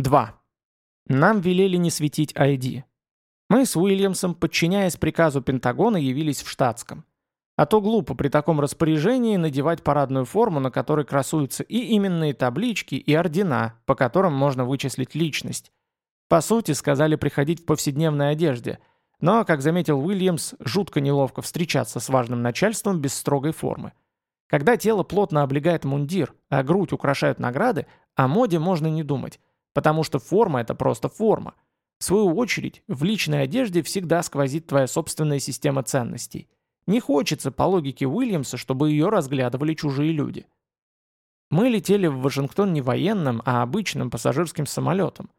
2. Нам велели не светить ID. Мы с Уильямсом, подчиняясь приказу Пентагона, явились в штатском. А то глупо при таком распоряжении надевать парадную форму, на которой красуются и именные таблички, и ордена, по которым можно вычислить личность. По сути, сказали приходить в повседневной одежде, но, как заметил Уильямс, жутко неловко встречаться с важным начальством без строгой формы. Когда тело плотно облегает мундир, а грудь украшают награды, о моде можно не думать, потому что форма – это просто форма. В свою очередь, в личной одежде всегда сквозит твоя собственная система ценностей. Не хочется, по логике Уильямса, чтобы ее разглядывали чужие люди. Мы летели в Вашингтон не военным, а обычным пассажирским самолетом.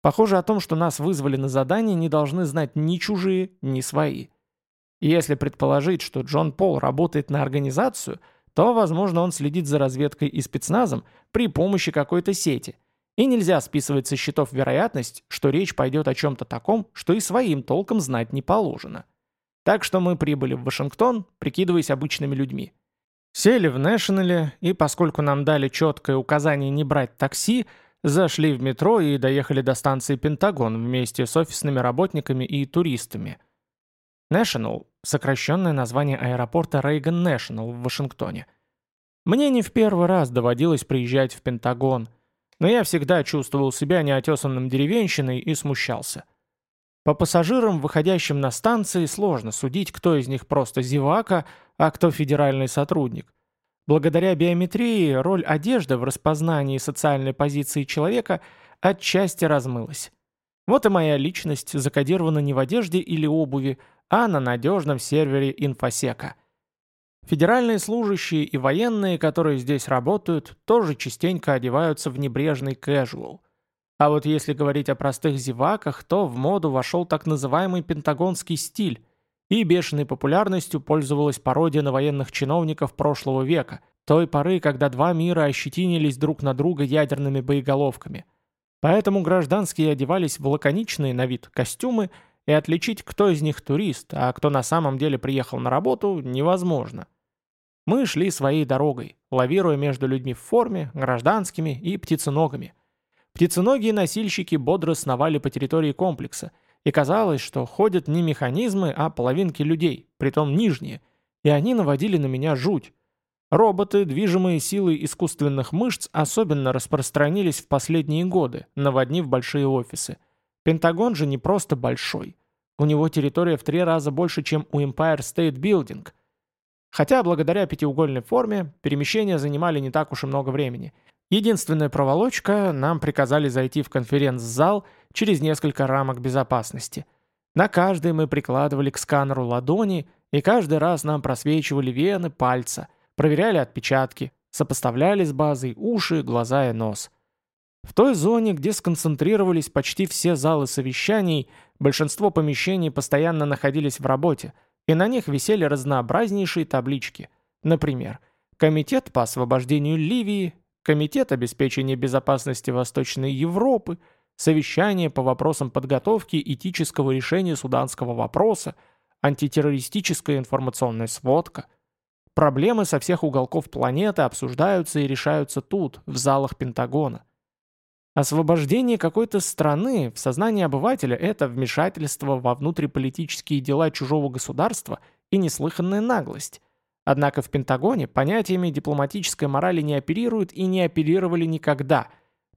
Похоже о том, что нас вызвали на задание, не должны знать ни чужие, ни свои. Если предположить, что Джон Пол работает на организацию – то, возможно, он следит за разведкой и спецназом при помощи какой-то сети. И нельзя списывать со счетов вероятность, что речь пойдет о чем-то таком, что и своим толком знать не положено. Так что мы прибыли в Вашингтон, прикидываясь обычными людьми. Сели в Нэшнле, и поскольку нам дали четкое указание не брать такси, зашли в метро и доехали до станции Пентагон вместе с офисными работниками и туристами. National – сокращенное название аэропорта Рейган National в Вашингтоне. Мне не в первый раз доводилось приезжать в Пентагон, но я всегда чувствовал себя неотесанным деревенщиной и смущался. По пассажирам, выходящим на станции, сложно судить, кто из них просто зевака, а кто федеральный сотрудник. Благодаря биометрии роль одежды в распознании социальной позиции человека отчасти размылась. Вот и моя личность закодирована не в одежде или обуви, а на надежном сервере инфосека. Федеральные служащие и военные, которые здесь работают, тоже частенько одеваются в небрежный casual. А вот если говорить о простых зеваках, то в моду вошел так называемый пентагонский стиль, и бешеной популярностью пользовалась пародия на военных чиновников прошлого века, той поры, когда два мира ощетинились друг на друга ядерными боеголовками. Поэтому гражданские одевались в лаконичные на вид костюмы и отличить, кто из них турист, а кто на самом деле приехал на работу, невозможно. Мы шли своей дорогой, лавируя между людьми в форме, гражданскими и птиценогами. Птиценогие носильщики бодро сновали по территории комплекса, и казалось, что ходят не механизмы, а половинки людей, притом нижние, и они наводили на меня жуть. Роботы, движимые силой искусственных мышц, особенно распространились в последние годы, наводнив большие офисы. Пентагон же не просто большой. У него территория в три раза больше, чем у Empire State Building. Хотя благодаря пятиугольной форме перемещения занимали не так уж и много времени. Единственная проволочка – нам приказали зайти в конференц-зал через несколько рамок безопасности. На каждой мы прикладывали к сканеру ладони, и каждый раз нам просвечивали вены, пальца, проверяли отпечатки, сопоставляли с базой уши, глаза и нос – в той зоне, где сконцентрировались почти все залы совещаний, большинство помещений постоянно находились в работе, и на них висели разнообразнейшие таблички. Например, Комитет по освобождению Ливии, Комитет обеспечения безопасности Восточной Европы, Совещание по вопросам подготовки этического решения суданского вопроса, антитеррористическая информационная сводка. Проблемы со всех уголков планеты обсуждаются и решаются тут, в залах Пентагона. Освобождение какой-то страны в сознании обывателя – это вмешательство во внутриполитические дела чужого государства и неслыханная наглость. Однако в Пентагоне понятиями дипломатической морали не оперируют и не оперировали никогда,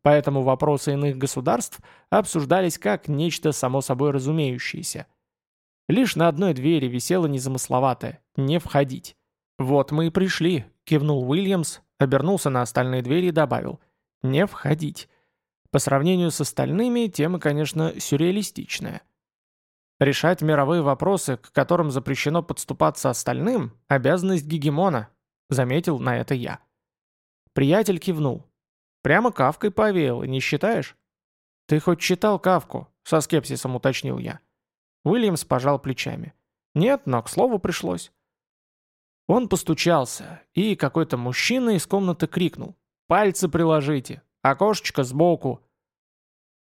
поэтому вопросы иных государств обсуждались как нечто само собой разумеющееся. Лишь на одной двери висело незамысловатое «Не входить». «Вот мы и пришли», – кивнул Уильямс, обернулся на остальные двери и добавил «Не входить». По сравнению с остальными, тема, конечно, сюрреалистичная. Решать мировые вопросы, к которым запрещено подступаться остальным, обязанность гегемона, заметил на это я. Приятель кивнул. Прямо Кавкой повеяло, не считаешь? Ты хоть читал Кавку? Со скепсисом уточнил я. Уильямс пожал плечами. Нет, но к слову пришлось. Он постучался, и какой-то мужчина из комнаты крикнул. «Пальцы приложите! Окошечко сбоку.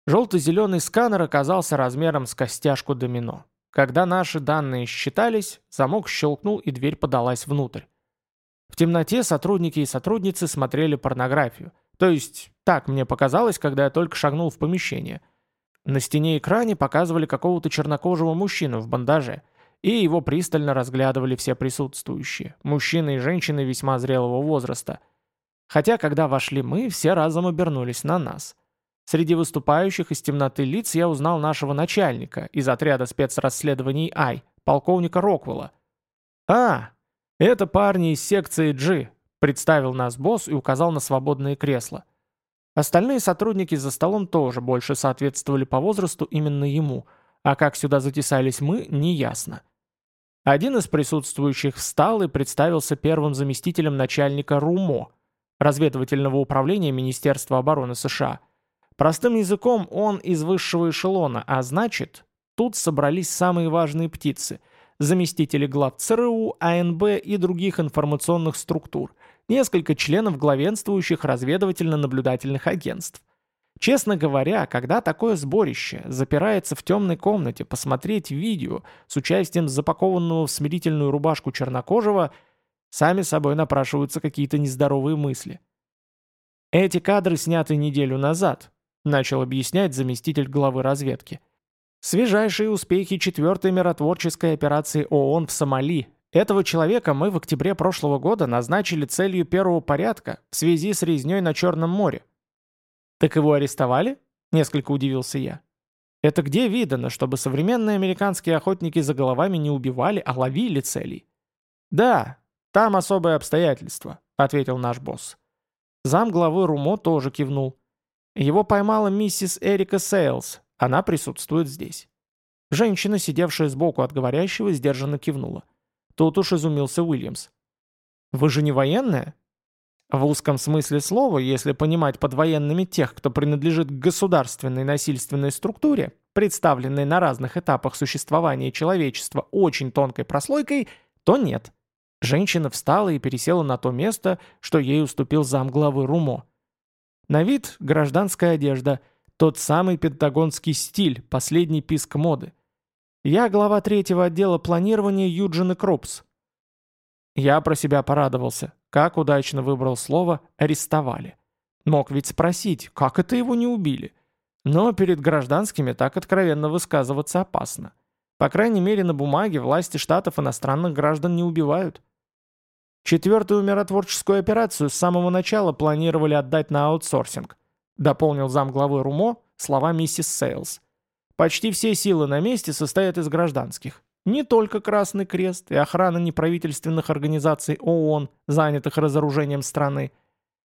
Желто-зеленый сканер оказался размером с костяшку домино. Когда наши данные считались, замок щелкнул и дверь подалась внутрь. В темноте сотрудники и сотрудницы смотрели порнографию, То есть, так мне показалось, когда я только шагнул в помещение. На стене экране показывали какого-то чернокожего мужчину в бандаже, и его пристально разглядывали все присутствующие, мужчины и женщины весьма зрелого возраста. Хотя, когда вошли мы, все разом обернулись на нас. Среди выступающих из темноты лиц я узнал нашего начальника из отряда спецрасследований Ай, полковника Роквелла. «А, это парни из секции G», — представил нас босс и указал на свободные кресла. Остальные сотрудники за столом тоже больше соответствовали по возрасту именно ему, а как сюда затесались мы, неясно. Один из присутствующих встал и представился первым заместителем начальника РУМО, разведывательного управления Министерства обороны США — Простым языком он из высшего эшелона, а значит, тут собрались самые важные птицы – заместители глав ЦРУ, АНБ и других информационных структур, несколько членов главенствующих разведывательно-наблюдательных агентств. Честно говоря, когда такое сборище запирается в темной комнате посмотреть видео с участием запакованного в смирительную рубашку чернокожего, сами собой напрашиваются какие-то нездоровые мысли. Эти кадры сняты неделю назад, начал объяснять заместитель главы разведки. Свежайшие успехи четвертой миротворческой операции ООН в Сомали. Этого человека мы в октябре прошлого года назначили целью первого порядка в связи с резней на Черном море. «Так его арестовали?» – несколько удивился я. «Это где видано, чтобы современные американские охотники за головами не убивали, а ловили целей?» «Да, там особые обстоятельства», – ответил наш босс. Зам главы РУМО тоже кивнул. Его поймала миссис Эрика Сейлс. Она присутствует здесь. Женщина, сидевшая сбоку от говорящего, сдержанно кивнула. Тут уж изумился Уильямс. «Вы же не военная?» В узком смысле слова, если понимать под военными тех, кто принадлежит к государственной насильственной структуре, представленной на разных этапах существования человечества очень тонкой прослойкой, то нет. Женщина встала и пересела на то место, что ей уступил замглавы Румо. На вид гражданская одежда, тот самый пентагонский стиль, последний писк моды. Я глава третьего отдела планирования Юджин и Крупс. Я про себя порадовался, как удачно выбрал слово «арестовали». Мог ведь спросить, как это его не убили. Но перед гражданскими так откровенно высказываться опасно. По крайней мере, на бумаге власти штатов иностранных граждан не убивают. Четвертую миротворческую операцию с самого начала планировали отдать на аутсорсинг, дополнил замглавы РУМО слова миссис Сейлс. Почти все силы на месте состоят из гражданских. Не только Красный Крест и охрана неправительственных организаций ООН, занятых разоружением страны.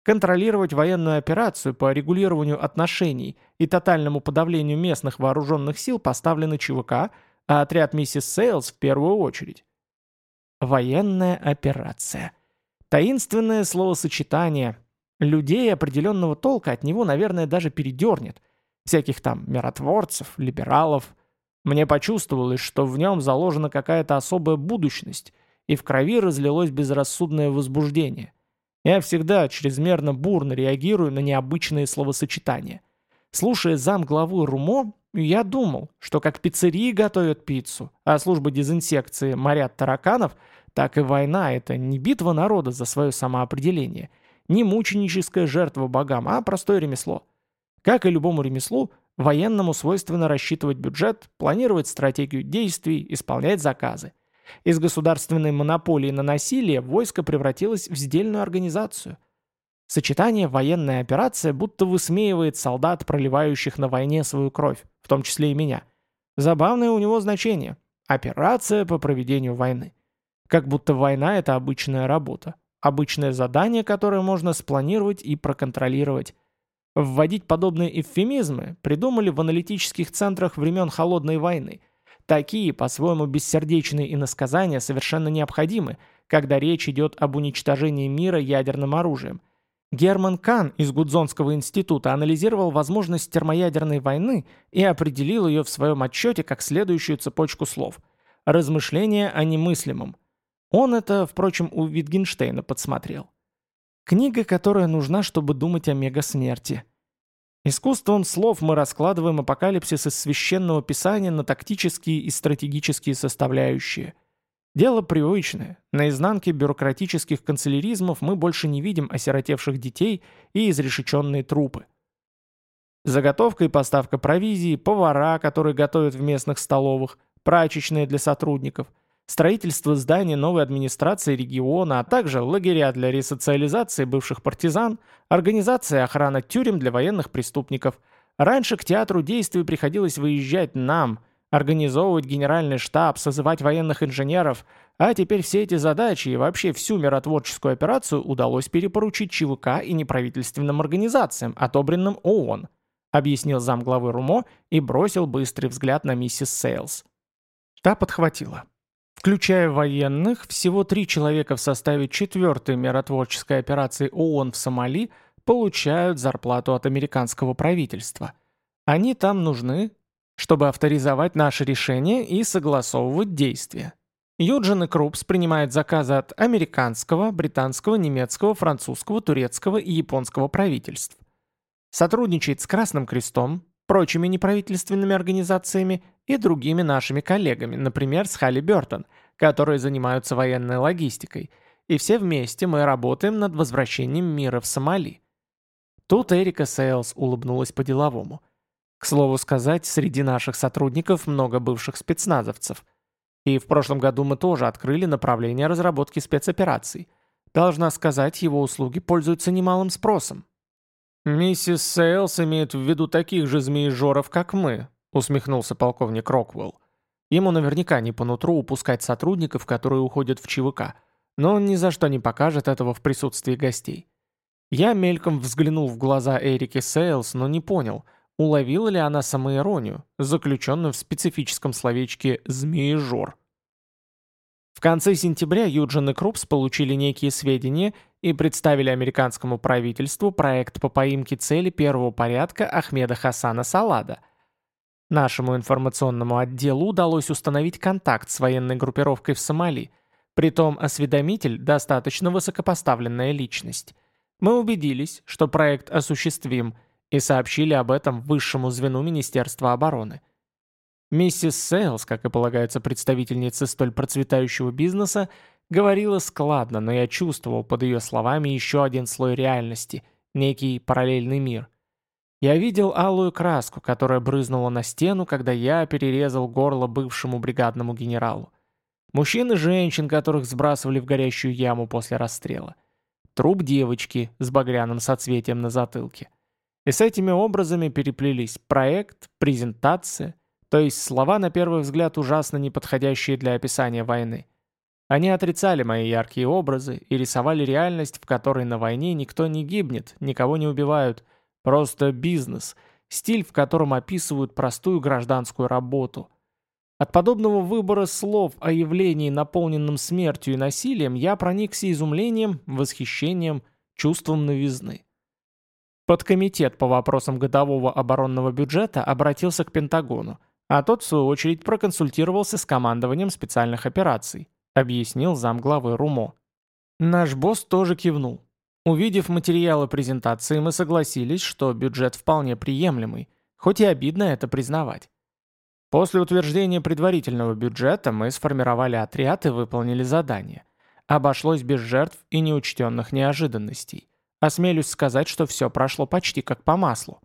Контролировать военную операцию по регулированию отношений и тотальному подавлению местных вооруженных сил поставлены ЧВК, а отряд миссис Сейлс в первую очередь. Военная операция. Таинственное словосочетание. Людей определенного толка от него, наверное, даже передернет. Всяких там миротворцев, либералов. Мне почувствовалось, что в нем заложена какая-то особая будущность, и в крови разлилось безрассудное возбуждение. Я всегда чрезмерно бурно реагирую на необычные словосочетания. Слушая зам главы РУМО, я думал, что как пиццерии готовят пиццу, а служба дезинсекции морят тараканов, так и война — это не битва народа за свое самоопределение, не мученическая жертва богам, а простое ремесло. Как и любому ремеслу, военному свойственно рассчитывать бюджет, планировать стратегию действий, исполнять заказы. Из государственной монополии на насилие войско превратилось в сдельную организацию — Сочетание «военная операция» будто высмеивает солдат, проливающих на войне свою кровь, в том числе и меня. Забавное у него значение. Операция по проведению войны. Как будто война — это обычная работа. Обычное задание, которое можно спланировать и проконтролировать. Вводить подобные эвфемизмы придумали в аналитических центрах времен Холодной войны. Такие, по-своему, бессердечные иносказания совершенно необходимы, когда речь идет об уничтожении мира ядерным оружием. Герман Кан из Гудзонского института анализировал возможность термоядерной войны и определил ее в своем отчете как следующую цепочку слов. Размышления о немыслимом. Он это, впрочем, у Витгенштейна подсмотрел. Книга, которая нужна, чтобы думать о мегасмерти. Искусством слов мы раскладываем апокалипсис из священного писания на тактические и стратегические составляющие. Дело привычное. На изнанке бюрократических канцеляризмов мы больше не видим осиротевших детей и изрешеченные трупы. Заготовка и поставка провизии, повара, которые готовят в местных столовых, прачечные для сотрудников, строительство здания новой администрации региона, а также лагеря для ресоциализации бывших партизан, организация охраны тюрем для военных преступников. Раньше к театру действий приходилось выезжать нам, организовывать генеральный штаб, созывать военных инженеров, а теперь все эти задачи и вообще всю миротворческую операцию удалось перепоручить ЧВК и неправительственным организациям, отобранным ООН, объяснил замглавы РУМО и бросил быстрый взгляд на миссис Сейлс. Та подхватила. Включая военных, всего три человека в составе четвертой миротворческой операции ООН в Сомали получают зарплату от американского правительства. Они там нужны, чтобы авторизовать наши решения и согласовывать действия. Юджин и Крупс принимают заказы от американского, британского, немецкого, французского, турецкого и японского правительств. Сотрудничает с Красным Крестом, прочими неправительственными организациями и другими нашими коллегами, например, с Халли Бертон, которые занимаются военной логистикой, и все вместе мы работаем над возвращением мира в Сомали. Тут Эрика Сейлс улыбнулась по-деловому. К слову сказать, среди наших сотрудников много бывших спецназовцев. И в прошлом году мы тоже открыли направление разработки спецопераций. Должна сказать, его услуги пользуются немалым спросом. «Миссис Сейлс имеет в виду таких же змеежоров, как мы», усмехнулся полковник Роквелл. Ему наверняка не по нутру упускать сотрудников, которые уходят в ЧВК, но он ни за что не покажет этого в присутствии гостей. Я мельком взглянул в глаза Эрики Сейлс, но не понял – Уловила ли она самоиронию, заключенную в специфическом словечке «змеежор»? В конце сентября Юджин и Крупс получили некие сведения и представили американскому правительству проект по поимке цели первого порядка Ахмеда Хасана Салада. Нашему информационному отделу удалось установить контакт с военной группировкой в Сомали, притом осведомитель – достаточно высокопоставленная личность. Мы убедились, что проект осуществим – и сообщили об этом высшему звену Министерства обороны. Миссис Сейлс, как и полагается представительнице столь процветающего бизнеса, говорила складно, но я чувствовал под ее словами еще один слой реальности, некий параллельный мир. Я видел алую краску, которая брызнула на стену, когда я перерезал горло бывшему бригадному генералу. Мужчин и женщин, которых сбрасывали в горящую яму после расстрела. Труп девочки с багряным соцветием на затылке. И с этими образами переплелись проект, презентация, то есть слова на первый взгляд ужасно неподходящие для описания войны. Они отрицали мои яркие образы и рисовали реальность, в которой на войне никто не гибнет, никого не убивают, просто бизнес, стиль, в котором описывают простую гражданскую работу. От подобного выбора слов о явлении, наполненном смертью и насилием, я проникся изумлением, восхищением, чувством новизны. Подкомитет по вопросам годового оборонного бюджета обратился к Пентагону, а тот, в свою очередь, проконсультировался с командованием специальных операций, объяснил замглавы РУМО. Наш босс тоже кивнул. Увидев материалы презентации, мы согласились, что бюджет вполне приемлемый, хоть и обидно это признавать. После утверждения предварительного бюджета мы сформировали отряд и выполнили задание. Обошлось без жертв и неучтенных неожиданностей. Осмелюсь сказать, что все прошло почти как по маслу.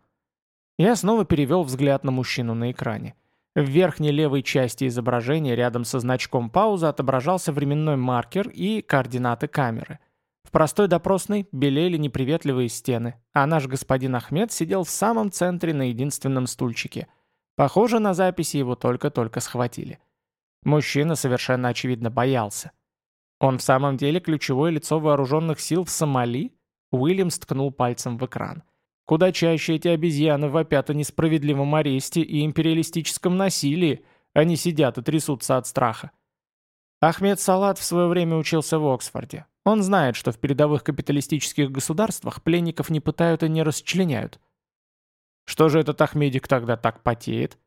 Я снова перевел взгляд на мужчину на экране. В верхней левой части изображения рядом со значком пауза отображался временной маркер и координаты камеры. В простой допросной белели неприветливые стены, а наш господин Ахмед сидел в самом центре на единственном стульчике. Похоже, на записи его только-только схватили. Мужчина совершенно очевидно боялся. Он в самом деле ключевое лицо вооруженных сил в Сомали? Уильямс ткнул пальцем в экран. Куда чаще эти обезьяны вопят о несправедливом аресте и империалистическом насилии, они сидят и трясутся от страха. Ахмед Салат в свое время учился в Оксфорде. Он знает, что в передовых капиталистических государствах пленников не пытают и не расчленяют. Что же этот Ахмедик тогда так потеет?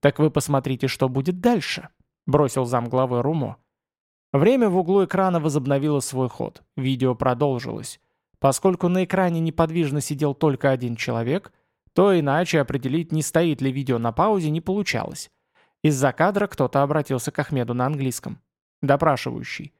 Так вы посмотрите, что будет дальше, бросил замглавы Румо. Время в углу экрана возобновило свой ход. Видео продолжилось. Поскольку на экране неподвижно сидел только один человек, то иначе определить, не стоит ли видео на паузе, не получалось. Из-за кадра кто-то обратился к Ахмеду на английском. Допрашивающий.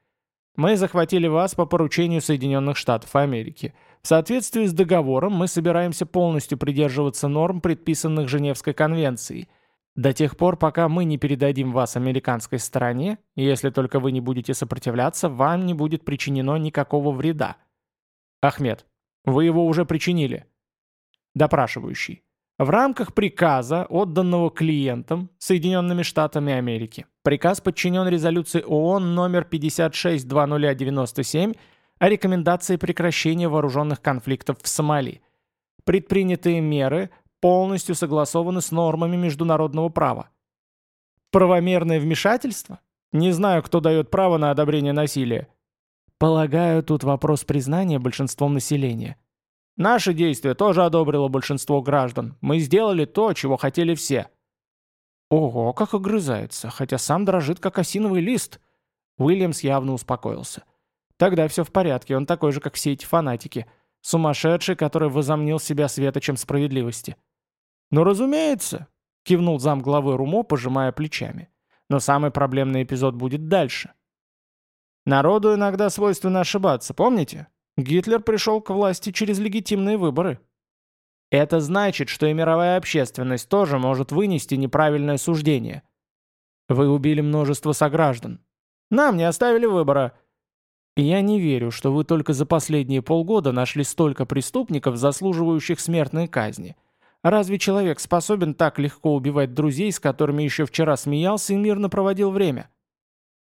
Мы захватили вас по поручению Соединенных Штатов Америки. В соответствии с договором мы собираемся полностью придерживаться норм, предписанных Женевской конвенцией. До тех пор, пока мы не передадим вас американской стороне, если только вы не будете сопротивляться, вам не будет причинено никакого вреда. Ахмед, вы его уже причинили. Допрашивающий. В рамках приказа, отданного клиентам Соединенными Штатами Америки, приказ подчинен резолюции ООН номер 562097 о рекомендации прекращения вооруженных конфликтов в Сомали. Предпринятые меры полностью согласованы с нормами международного права. Правомерное вмешательство? Не знаю, кто дает право на одобрение насилия. Полагаю, тут вопрос признания большинством населения. Наши действия тоже одобрило большинство граждан. Мы сделали то, чего хотели все. Ого, как огрызается, хотя сам дрожит, как осиновый лист. Уильямс явно успокоился. Тогда все в порядке, он такой же, как все эти фанатики. Сумасшедший, который возомнил себя светочем справедливости. «Ну, разумеется», — кивнул зам главы Румо, пожимая плечами. «Но самый проблемный эпизод будет дальше». Народу иногда свойственно ошибаться, помните? Гитлер пришел к власти через легитимные выборы. Это значит, что и мировая общественность тоже может вынести неправильное суждение. Вы убили множество сограждан. Нам не оставили выбора. И я не верю, что вы только за последние полгода нашли столько преступников, заслуживающих смертной казни. Разве человек способен так легко убивать друзей, с которыми еще вчера смеялся и мирно проводил время?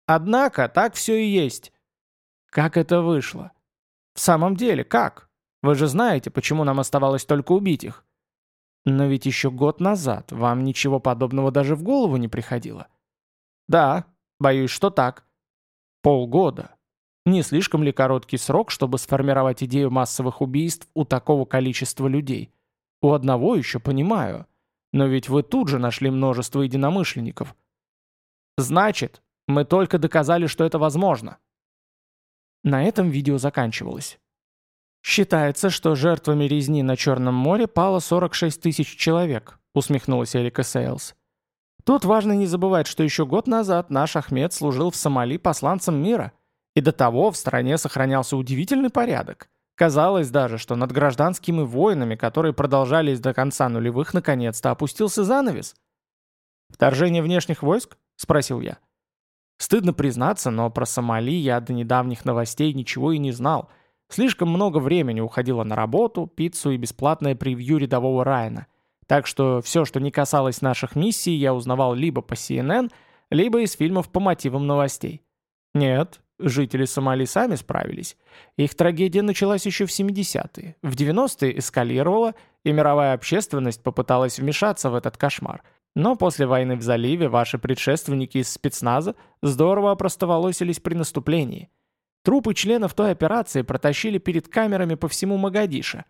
Однако так все и есть. Как это вышло? В самом деле, как? Вы же знаете, почему нам оставалось только убить их. Но ведь еще год назад вам ничего подобного даже в голову не приходило. Да, боюсь, что так. Полгода. Не слишком ли короткий срок, чтобы сформировать идею массовых убийств у такого количества людей? У одного еще понимаю. Но ведь вы тут же нашли множество единомышленников. Значит, мы только доказали, что это возможно. На этом видео заканчивалось. «Считается, что жертвами резни на Черном море пало 46 тысяч человек», усмехнулась Эрика Сейлс. «Тут важно не забывать, что еще год назад наш Ахмед служил в Сомали посланцем мира, и до того в стране сохранялся удивительный порядок. Казалось даже, что над гражданскими войнами, которые продолжались до конца нулевых, наконец-то опустился занавес». «Вторжение внешних войск?» – спросил я. Стыдно признаться, но про Сомали я до недавних новостей ничего и не знал. Слишком много времени уходило на работу, пиццу и бесплатное превью рядового Райана. Так что все, что не касалось наших миссий, я узнавал либо по CNN, либо из фильмов по мотивам новостей. Нет, жители Сомали сами справились. Их трагедия началась еще в 70-е. В 90-е эскалировала, и мировая общественность попыталась вмешаться в этот кошмар – но после войны в заливе ваши предшественники из спецназа здорово опростоволосились при наступлении. Трупы членов той операции протащили перед камерами по всему Магадиша.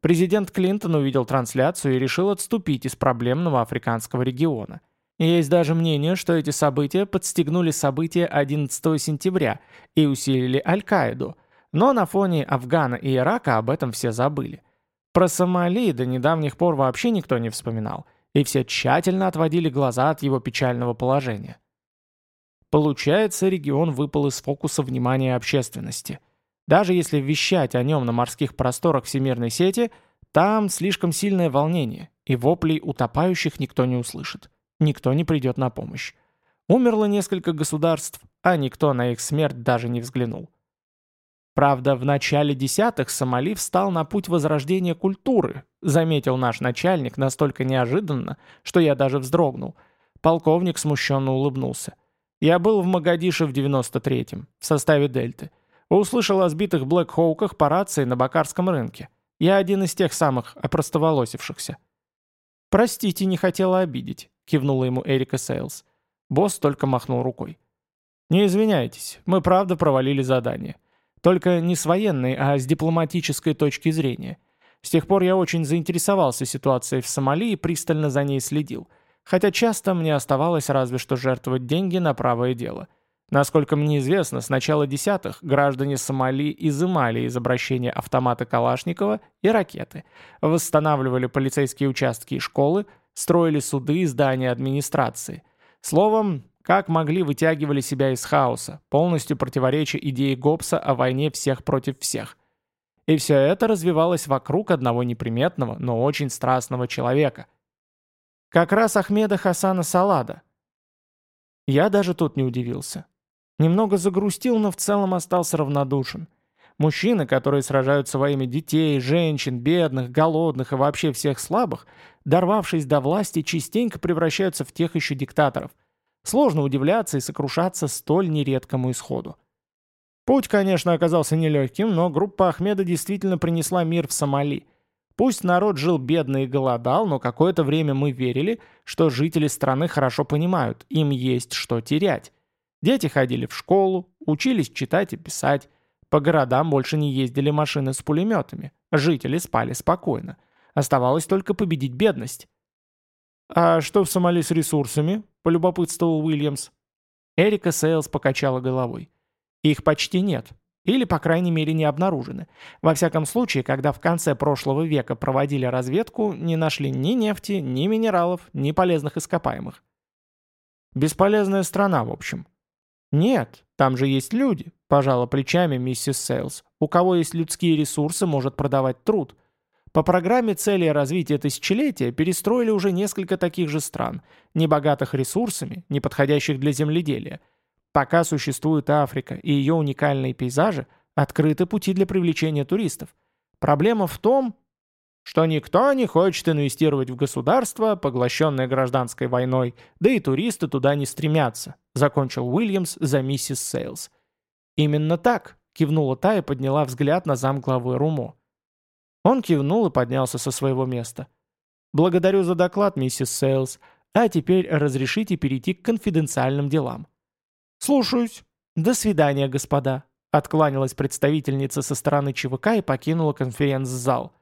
Президент Клинтон увидел трансляцию и решил отступить из проблемного африканского региона. Есть даже мнение, что эти события подстегнули события 11 сентября и усилили Аль-Каиду, но на фоне Афгана и Ирака об этом все забыли. Про Сомали до недавних пор вообще никто не вспоминал – и все тщательно отводили глаза от его печального положения. Получается, регион выпал из фокуса внимания общественности. Даже если вещать о нем на морских просторах всемирной сети, там слишком сильное волнение, и воплей утопающих никто не услышит. Никто не придет на помощь. Умерло несколько государств, а никто на их смерть даже не взглянул. Правда, в начале десятых Сомали встал на путь возрождения культуры, заметил наш начальник настолько неожиданно, что я даже вздрогнул. Полковник смущенно улыбнулся. Я был в Магадише в 93-м, в составе Дельты. Услышал о сбитых Блэк-Хоуках по рации на Бакарском рынке. Я один из тех самых опростоволосившихся. «Простите, не хотела обидеть», — кивнула ему Эрика Сейлс. Босс только махнул рукой. «Не извиняйтесь, мы правда провалили задание. Только не с военной, а с дипломатической точки зрения. С тех пор я очень заинтересовался ситуацией в Сомали и пристально за ней следил. Хотя часто мне оставалось разве что жертвовать деньги на правое дело. Насколько мне известно, с начала десятых граждане Сомали изымали из обращения автоматы Калашникова и ракеты, восстанавливали полицейские участки и школы, строили суды и здания администрации. Словом, как могли вытягивали себя из хаоса, полностью противореча идее Гоббса о войне всех против всех. И все это развивалось вокруг одного неприметного, но очень страстного человека. Как раз Ахмеда Хасана Салада. Я даже тут не удивился. Немного загрустил, но в целом остался равнодушен. Мужчины, которые сражаются во имя детей, женщин, бедных, голодных и вообще всех слабых, дорвавшись до власти, частенько превращаются в тех еще диктаторов. Сложно удивляться и сокрушаться столь нередкому исходу. Путь, конечно, оказался нелегким, но группа Ахмеда действительно принесла мир в Сомали. Пусть народ жил бедно и голодал, но какое-то время мы верили, что жители страны хорошо понимают, им есть что терять. Дети ходили в школу, учились читать и писать, по городам больше не ездили машины с пулеметами. Жители спали спокойно. Оставалось только победить бедность. «А что в Сомали с ресурсами?» – полюбопытствовал Уильямс. Эрика Сейлс покачала головой. «Их почти нет. Или, по крайней мере, не обнаружены. Во всяком случае, когда в конце прошлого века проводили разведку, не нашли ни нефти, ни минералов, ни полезных ископаемых. Бесполезная страна, в общем. Нет, там же есть люди, пожала плечами миссис Сейлс. У кого есть людские ресурсы, может продавать труд. По программе цели развития тысячелетия перестроили уже несколько таких же стран, не богатых ресурсами, не подходящих для земледелия. Пока существует Африка и ее уникальные пейзажи, открыты пути для привлечения туристов. Проблема в том, что никто не хочет инвестировать в государство, поглощенное гражданской войной, да и туристы туда не стремятся», — закончил Уильямс за миссис Сейлс. «Именно так», — кивнула та и подняла взгляд на замглавы Румо. Он кивнул и поднялся со своего места. «Благодарю за доклад, миссис Сейлс, а теперь разрешите перейти к конфиденциальным делам». «Слушаюсь. До свидания, господа», — откланялась представительница со стороны ЧВК и покинула конференц-зал.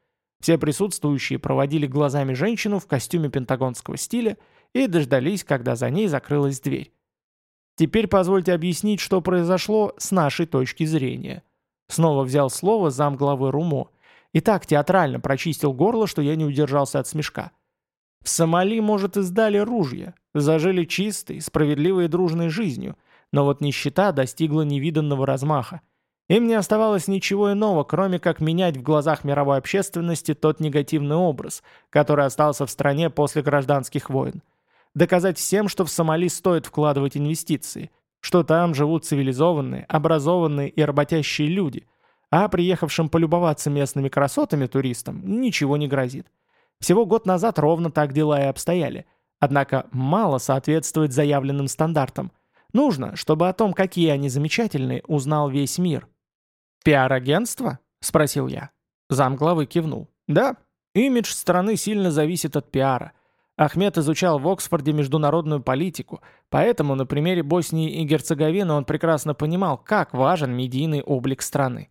Все присутствующие проводили глазами женщину в костюме пентагонского стиля и дождались, когда за ней закрылась дверь. Теперь позвольте объяснить, что произошло с нашей точки зрения. Снова взял слово замглавы Румо. И так театрально прочистил горло, что я не удержался от смешка. В Сомали, может, издали ружья, зажили чистой, справедливой и дружной жизнью, но вот нищета достигла невиданного размаха. Им не оставалось ничего иного, кроме как менять в глазах мировой общественности тот негативный образ, который остался в стране после гражданских войн. Доказать всем, что в Сомали стоит вкладывать инвестиции, что там живут цивилизованные, образованные и работящие люди, а приехавшим полюбоваться местными красотами туристам ничего не грозит. Всего год назад ровно так дела и обстояли. Однако мало соответствует заявленным стандартам. Нужно, чтобы о том, какие они замечательные, узнал весь мир. «Пиар-агентство?» — спросил я. Замглавы кивнул. «Да, имидж страны сильно зависит от пиара. Ахмед изучал в Оксфорде международную политику, поэтому на примере Боснии и Герцеговины он прекрасно понимал, как важен медийный облик страны.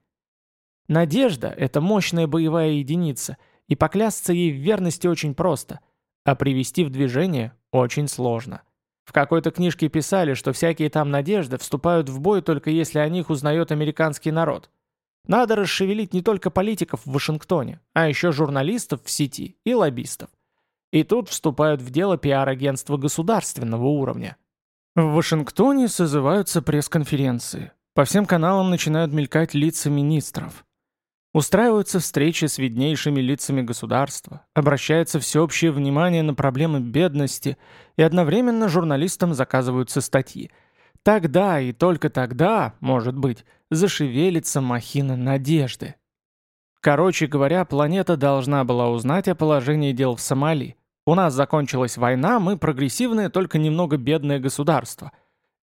Надежда — это мощная боевая единица, и поклясться ей в верности очень просто, а привести в движение очень сложно. В какой-то книжке писали, что всякие там надежды вступают в бой только если о них узнает американский народ — надо расшевелить не только политиков в Вашингтоне, а еще журналистов в сети и лоббистов. И тут вступают в дело пиар-агентства государственного уровня. В Вашингтоне созываются пресс-конференции. По всем каналам начинают мелькать лица министров. Устраиваются встречи с виднейшими лицами государства, обращается всеобщее внимание на проблемы бедности, и одновременно журналистам заказываются статьи – Тогда и только тогда, может быть, зашевелится махина надежды. Короче говоря, планета должна была узнать о положении дел в Сомали. У нас закончилась война, мы прогрессивное, только немного бедное государство.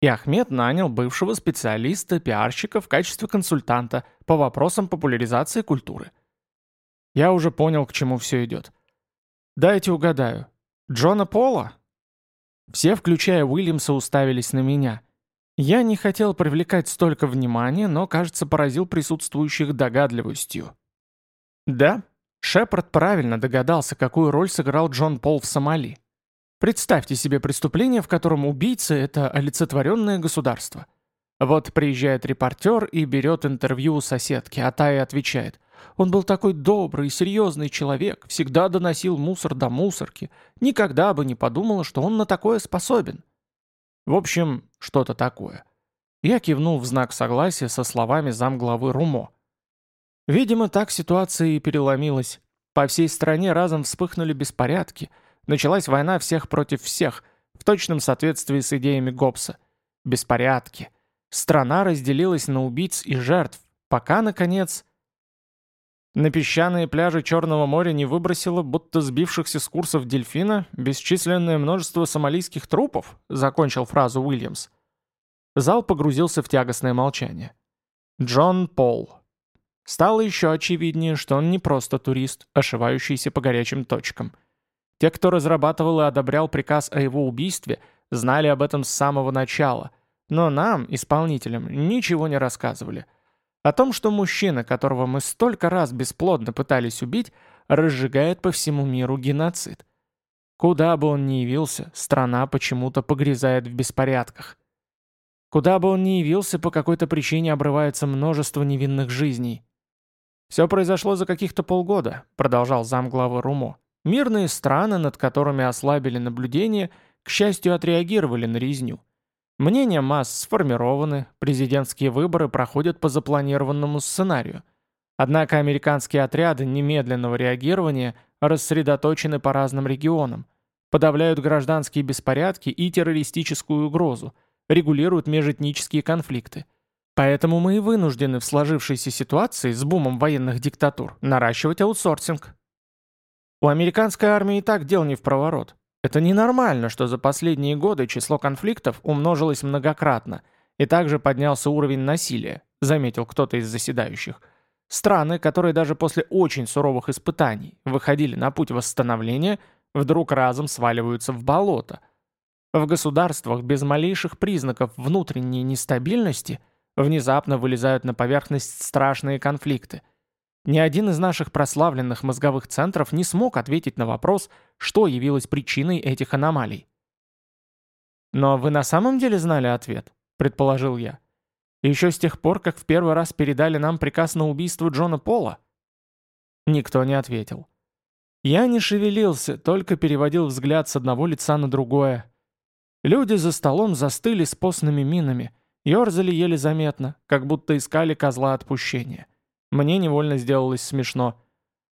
И Ахмед нанял бывшего специалиста, пиарщика в качестве консультанта по вопросам популяризации культуры. Я уже понял, к чему все идет. Дайте угадаю. Джона Пола? Все, включая Уильямса, уставились на меня – я не хотел привлекать столько внимания, но, кажется, поразил присутствующих догадливостью. Да, Шепард правильно догадался, какую роль сыграл Джон Пол в Сомали. Представьте себе преступление, в котором убийца — это олицетворенное государство. Вот приезжает репортер и берет интервью у соседки, а та и отвечает. Он был такой добрый и серьезный человек, всегда доносил мусор до мусорки, никогда бы не подумала, что он на такое способен. В общем, что-то такое. Я кивнул в знак согласия со словами замглавы РУМО. Видимо, так ситуация и переломилась. По всей стране разом вспыхнули беспорядки. Началась война всех против всех, в точном соответствии с идеями Гоббса. Беспорядки. Страна разделилась на убийц и жертв, пока, наконец... На песчаные пляжи Черного моря не выбросило, будто сбившихся с курсов дельфина, бесчисленное множество сомалийских трупов, закончил фразу Уильямс. Зал погрузился в тягостное молчание. Джон Пол. Стало еще очевиднее, что он не просто турист, ошивающийся по горячим точкам. Те, кто разрабатывал и одобрял приказ о его убийстве, знали об этом с самого начала, но нам, исполнителям, ничего не рассказывали. О том, что мужчина, которого мы столько раз бесплодно пытались убить, разжигает по всему миру геноцид. Куда бы он ни явился, страна почему-то погрязает в беспорядках. Куда бы он ни явился, по какой-то причине обрывается множество невинных жизней. «Все произошло за каких-то полгода», — продолжал замглавы Румо. «Мирные страны, над которыми ослабили наблюдение, к счастью, отреагировали на резню. Мнения масс сформированы, президентские выборы проходят по запланированному сценарию. Однако американские отряды немедленного реагирования рассредоточены по разным регионам, подавляют гражданские беспорядки и террористическую угрозу, регулируют межэтнические конфликты. Поэтому мы и вынуждены в сложившейся ситуации с бумом военных диктатур наращивать аутсорсинг. У американской армии и так дел не в проворот. Это ненормально, что за последние годы число конфликтов умножилось многократно, и также поднялся уровень насилия, заметил кто-то из заседающих. Страны, которые даже после очень суровых испытаний выходили на путь восстановления, вдруг разом сваливаются в болото. В государствах без малейших признаков внутренней нестабильности внезапно вылезают на поверхность страшные конфликты – ни один из наших прославленных мозговых центров не смог ответить на вопрос, что явилось причиной этих аномалий. «Но вы на самом деле знали ответ?» – предположил я. «Еще с тех пор, как в первый раз передали нам приказ на убийство Джона Пола?» Никто не ответил. Я не шевелился, только переводил взгляд с одного лица на другое. Люди за столом застыли с постными минами, ерзали еле заметно, как будто искали козла отпущения. Мне невольно сделалось смешно.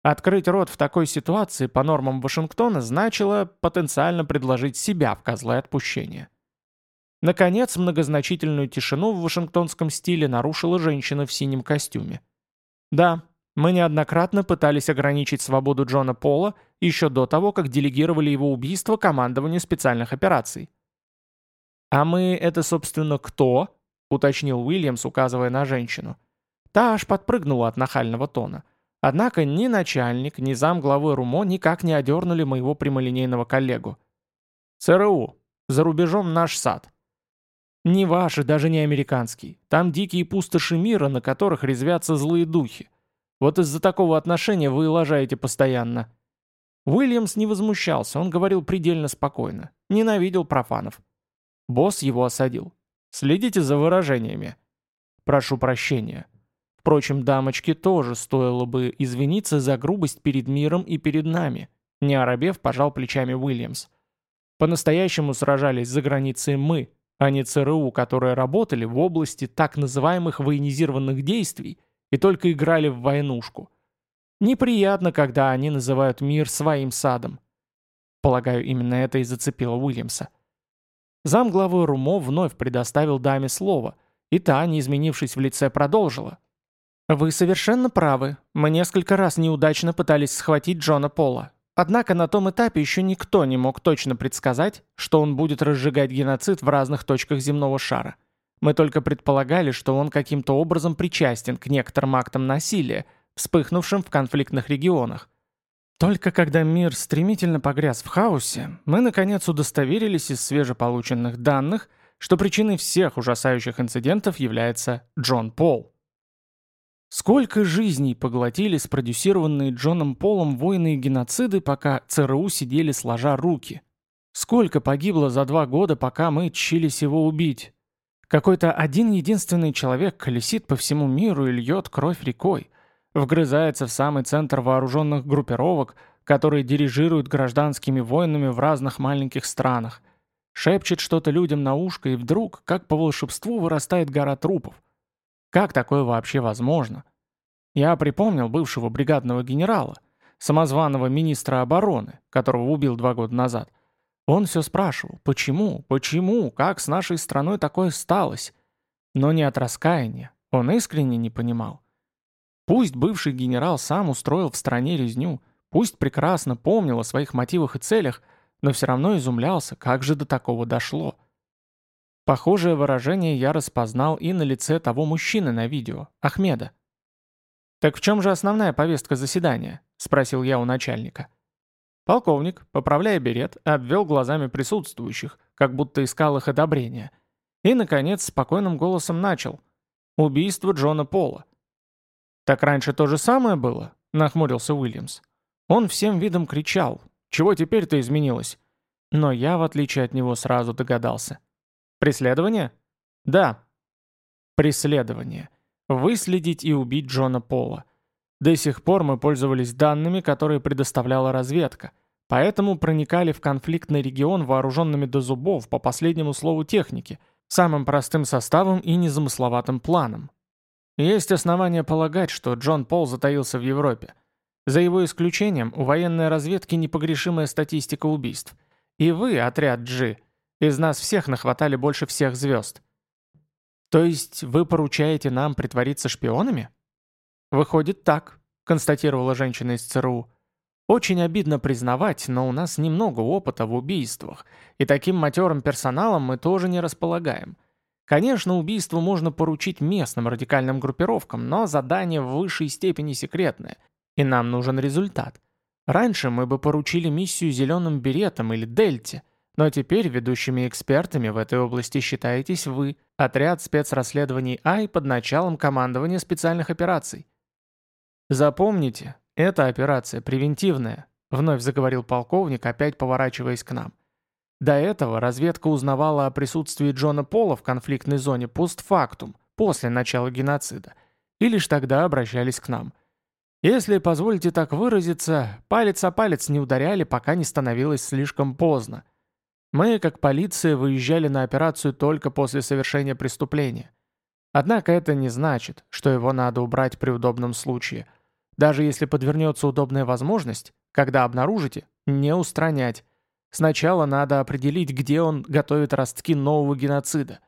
Открыть рот в такой ситуации по нормам Вашингтона значило потенциально предложить себя в козлы отпущения. Наконец, многозначительную тишину в вашингтонском стиле нарушила женщина в синем костюме. Да, мы неоднократно пытались ограничить свободу Джона Пола еще до того, как делегировали его убийство командованию специальных операций. «А мы — это, собственно, кто?» — уточнил Уильямс, указывая на женщину. Та аж подпрыгнула от нахального тона. Однако ни начальник, ни зам главы РУМО никак не одернули моего прямолинейного коллегу. «ЦРУ. За рубежом наш сад». «Не ваш и даже не американский. Там дикие пустоши мира, на которых резвятся злые духи. Вот из-за такого отношения вы и лажаете постоянно». Уильямс не возмущался, он говорил предельно спокойно. Ненавидел профанов. Босс его осадил. «Следите за выражениями». «Прошу прощения». Впрочем, дамочке тоже стоило бы извиниться за грубость перед миром и перед нами. Не оробев, пожал плечами Уильямс. По-настоящему сражались за границей мы, а не ЦРУ, которые работали в области так называемых военизированных действий и только играли в войнушку. Неприятно, когда они называют мир своим садом. Полагаю, именно это и зацепило Уильямса. Замглавы РУМО вновь предоставил даме слово, и та, не изменившись в лице, продолжила. «Вы совершенно правы. Мы несколько раз неудачно пытались схватить Джона Пола. Однако на том этапе еще никто не мог точно предсказать, что он будет разжигать геноцид в разных точках земного шара. Мы только предполагали, что он каким-то образом причастен к некоторым актам насилия, вспыхнувшим в конфликтных регионах. Только когда мир стремительно погряз в хаосе, мы наконец удостоверились из свежеполученных данных, что причиной всех ужасающих инцидентов является Джон Пол. Сколько жизней поглотили спродюсированные Джоном Полом войны и геноциды, пока ЦРУ сидели сложа руки? Сколько погибло за два года, пока мы чились его убить? Какой-то один единственный человек колесит по всему миру и льет кровь рекой, вгрызается в самый центр вооруженных группировок, которые дирижируют гражданскими войнами в разных маленьких странах. шепчет что-то людям на ушко, и вдруг, как по волшебству, вырастает гора трупов. Как такое вообще возможно? Я припомнил бывшего бригадного генерала, самозваного министра обороны, которого убил два года назад. Он все спрашивал, почему, почему, как с нашей страной такое сталось? Но не от раскаяния, он искренне не понимал. Пусть бывший генерал сам устроил в стране резню, пусть прекрасно помнил о своих мотивах и целях, но все равно изумлялся, как же до такого дошло. Похожее выражение я распознал и на лице того мужчины на видео, Ахмеда. «Так в чем же основная повестка заседания?» – спросил я у начальника. Полковник, поправляя берет, обвел глазами присутствующих, как будто искал их одобрения. И, наконец, спокойным голосом начал. «Убийство Джона Пола. «Так раньше то же самое было?» — нахмурился Уильямс. Он всем видом кричал. «Чего теперь-то изменилось?» Но я, в отличие от него, сразу догадался. «Преследование?» «Да». «Преследование. Выследить и убить Джона Пола. До сих пор мы пользовались данными, которые предоставляла разведка, поэтому проникали в конфликтный регион вооруженными до зубов по последнему слову техники, самым простым составом и незамысловатым планом, есть основания полагать, что Джон Пол затаился в Европе. За его исключением, у военной разведки непогрешимая статистика убийств. И вы, отряд G, из нас всех нахватали больше всех звезд. То есть вы поручаете нам притвориться шпионами? Выходит так, констатировала женщина из ЦРУ. Очень обидно признавать, но у нас немного опыта в убийствах, и таким матерым персоналом мы тоже не располагаем. Конечно, убийство можно поручить местным радикальным группировкам, но задание в высшей степени секретное, и нам нужен результат. Раньше мы бы поручили миссию зеленым беретам или дельте, но теперь ведущими экспертами в этой области считаетесь вы, отряд спецрасследований АИ под началом командования специальных операций. Запомните, эта операция превентивная, вновь заговорил полковник, опять поворачиваясь к нам. До этого разведка узнавала о присутствии Джона Пола в конфликтной зоне постфактум, после начала геноцида, и лишь тогда обращались к нам. Если позволите так выразиться, палец о палец не ударяли, пока не становилось слишком поздно. Мы, как полиция, выезжали на операцию только после совершения преступления. Однако это не значит, что его надо убрать при удобном случае. Даже если подвернется удобная возможность, когда обнаружите, не устранять, Сначала надо определить, где он готовит ростки нового геноцида.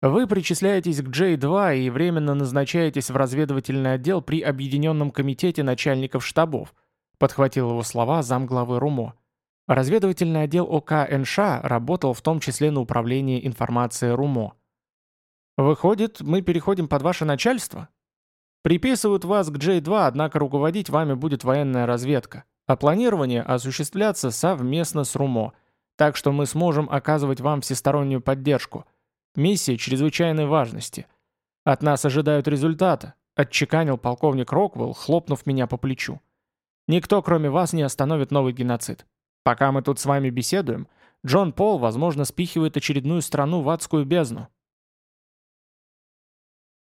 Вы причисляетесь к J2 и временно назначаетесь в разведывательный отдел при Объединенном комитете начальников штабов, подхватил его слова замглавы РУМО. Разведывательный отдел ОК НШ работал в том числе на управлении информацией РУМО. Выходит, мы переходим под ваше начальство? Приписывают вас к J2, однако руководить вами будет военная разведка а планирование осуществляться совместно с РУМО, так что мы сможем оказывать вам всестороннюю поддержку. Миссия чрезвычайной важности. От нас ожидают результата, отчеканил полковник Роквелл, хлопнув меня по плечу. Никто, кроме вас, не остановит новый геноцид. Пока мы тут с вами беседуем, Джон Пол, возможно, спихивает очередную страну в адскую бездну.